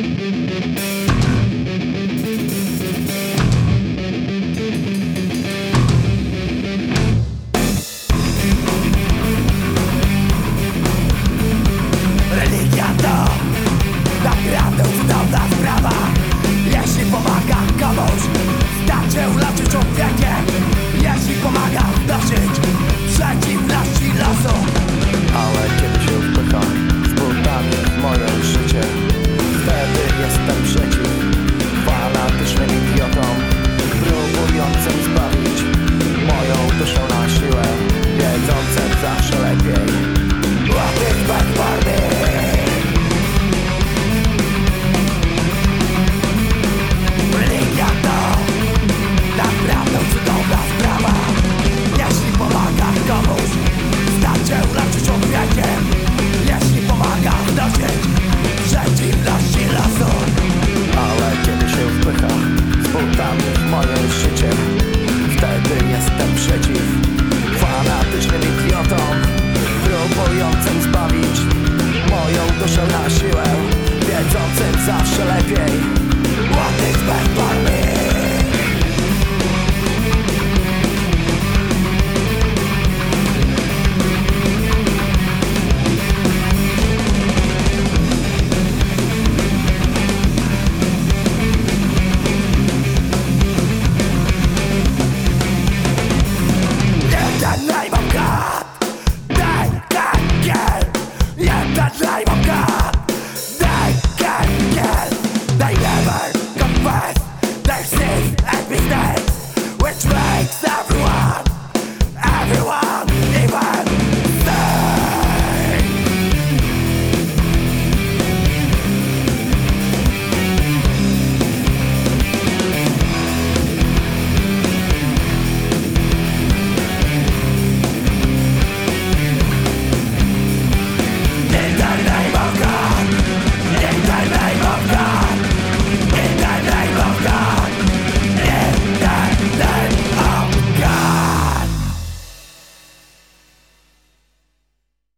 Religia to naprawdę uznał za sprawę rzutami w moim życiem Wtedy jestem przeciw fanatycznym idiotom Próbującym zbawić moją duszę na siłę Wiedzącym zawsze lepiej.